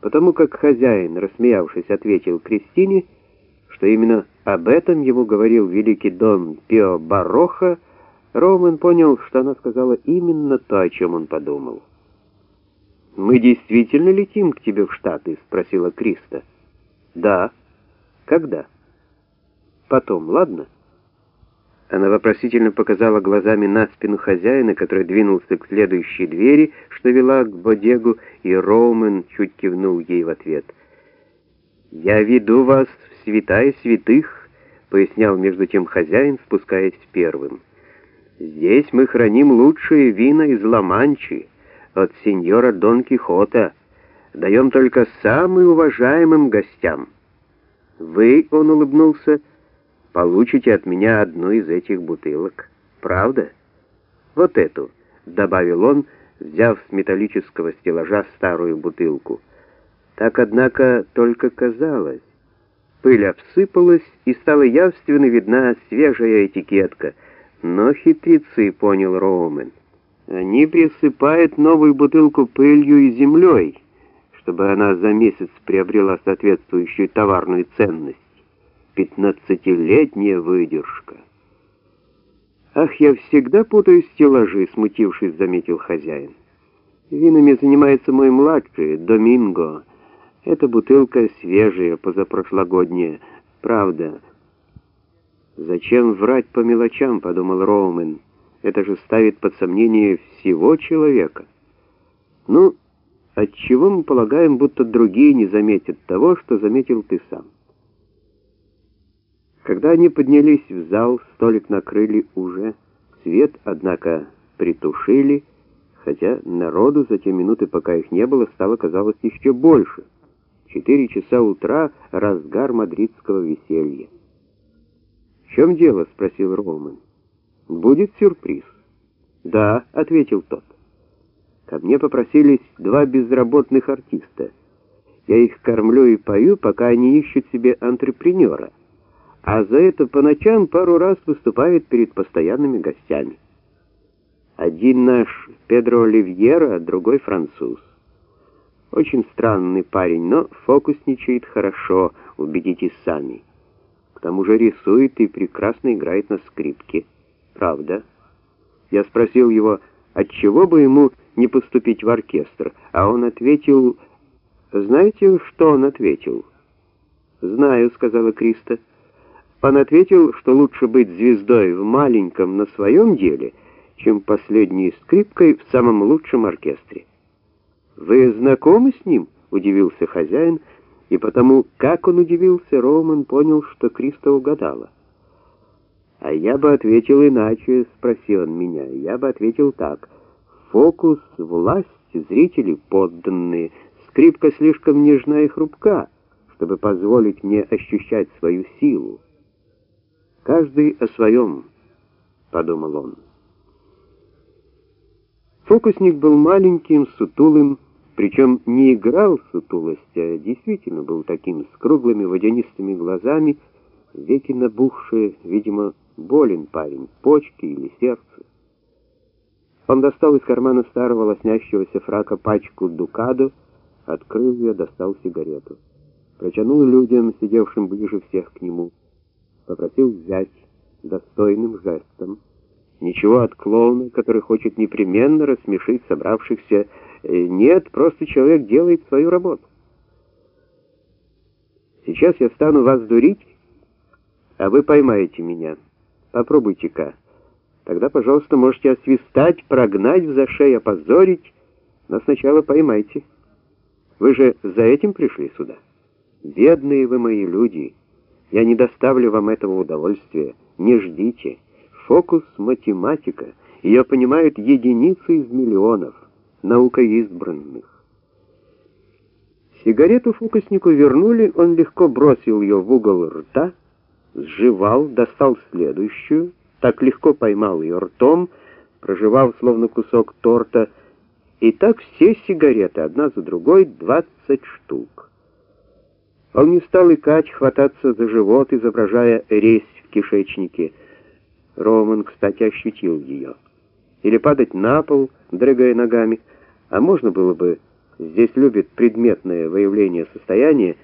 потому как хозяин, рассмеявшись, ответил Кристине, что именно об этом ему говорил великий дон Пио Бароха, Роман понял, что она сказала именно то, о чем он подумал. «Мы действительно летим к тебе в Штаты?» — спросила Криста. «Да». «Когда?» «Потом, ладно?» Она вопросительно показала глазами на спину хозяина, который двинулся к следующей двери, что вела к бодегу, и Роумен чуть кивнул ей в ответ. «Я веду вас в святая святых», — пояснял между тем хозяин, спускаясь первым. «Здесь мы храним лучшие вина из Ла-Манчи, от сеньора Дон Кихота. Даем только самым уважаемым гостям». «Вы», — он улыбнулся, — получите от меня одну из этих бутылок. Правда? Вот эту, добавил он, взяв с металлического стеллажа старую бутылку. Так, однако, только казалось. Пыль обсыпалась, и стала явственно видна свежая этикетка. Но хитрецы, понял Роумен. Они присыпают новую бутылку пылью и землей, чтобы она за месяц приобрела соответствующую товарную ценность пятнадцатилетняя выдержка. «Ах, я всегда путаю стеллажи», — смутившись, заметил хозяин. «Винами занимается мой младший, Доминго. Эта бутылка свежая, позапрошлогодняя. Правда». «Зачем врать по мелочам?» — подумал Роумен. «Это же ставит под сомнение всего человека». «Ну, отчего мы полагаем, будто другие не заметят того, что заметил ты сам?» Когда они поднялись в зал, столик накрыли уже. Свет, однако, притушили, хотя народу за те минуты, пока их не было, стало, казалось, еще больше. Четыре часа утра — разгар мадридского веселья. «В чем дело?» — спросил Роман. «Будет сюрприз». «Да», — ответил тот. «Ко мне попросились два безработных артиста. Я их кормлю и пою, пока они ищут себе антрепренера» а за это по ночам пару раз выступает перед постоянными гостями. Один наш Педро Оливьера, другой француз. Очень странный парень, но фокусничает хорошо, убедитесь сами. К тому же рисует и прекрасно играет на скрипке. Правда? Я спросил его, отчего бы ему не поступить в оркестр, а он ответил... Знаете, что он ответил? «Знаю», — сказала Криста. Он ответил, что лучше быть звездой в маленьком на своем деле, чем последней скрипкой в самом лучшем оркестре. «Вы знакомы с ним?» — удивился хозяин, и потому, как он удивился, Роман понял, что Криста угадала. «А я бы ответил иначе», — спросил он меня. «Я бы ответил так. Фокус, власть, зрители подданные, скрипка слишком нежна и хрупка, чтобы позволить мне ощущать свою силу». Каждый о своем, подумал он. Фокусник был маленьким, сутулым, причем не играл сутулость, а действительно был таким, с круглыми водянистыми глазами, веки набухшие, видимо, болен парень, почки или сердце. Он достал из кармана старого лоснящегося фрака пачку дукадо, открыл ее, достал сигарету. Протянул людям, сидевшим ближе всех к нему попросил взять достойным жестом. Ничего от клоуна, который хочет непременно рассмешить собравшихся. Э, нет, просто человек делает свою работу. Сейчас я стану вас дурить, а вы поймаете меня. Попробуйте-ка. Тогда, пожалуйста, можете освистать, прогнать в зашей, опозорить, но сначала поймайте. Вы же за этим пришли сюда. Бедные вы мои люди — я не доставлю вам этого удовольствия. Не ждите. Фокус — математика. Ее понимают единицы из миллионов. Наука избранных. Сигарету фокуснику вернули, он легко бросил ее в угол рта, сживал, достал следующую, так легко поймал ее ртом, проживал словно кусок торта, и так все сигареты, одна за другой, двадцать штук. Он не стал икать, хвататься за живот, изображая резь в кишечнике. Роман, кстати, ощутил ее. Или падать на пол, дрыгая ногами, а можно было бы здесь любит предметное выявление состояния,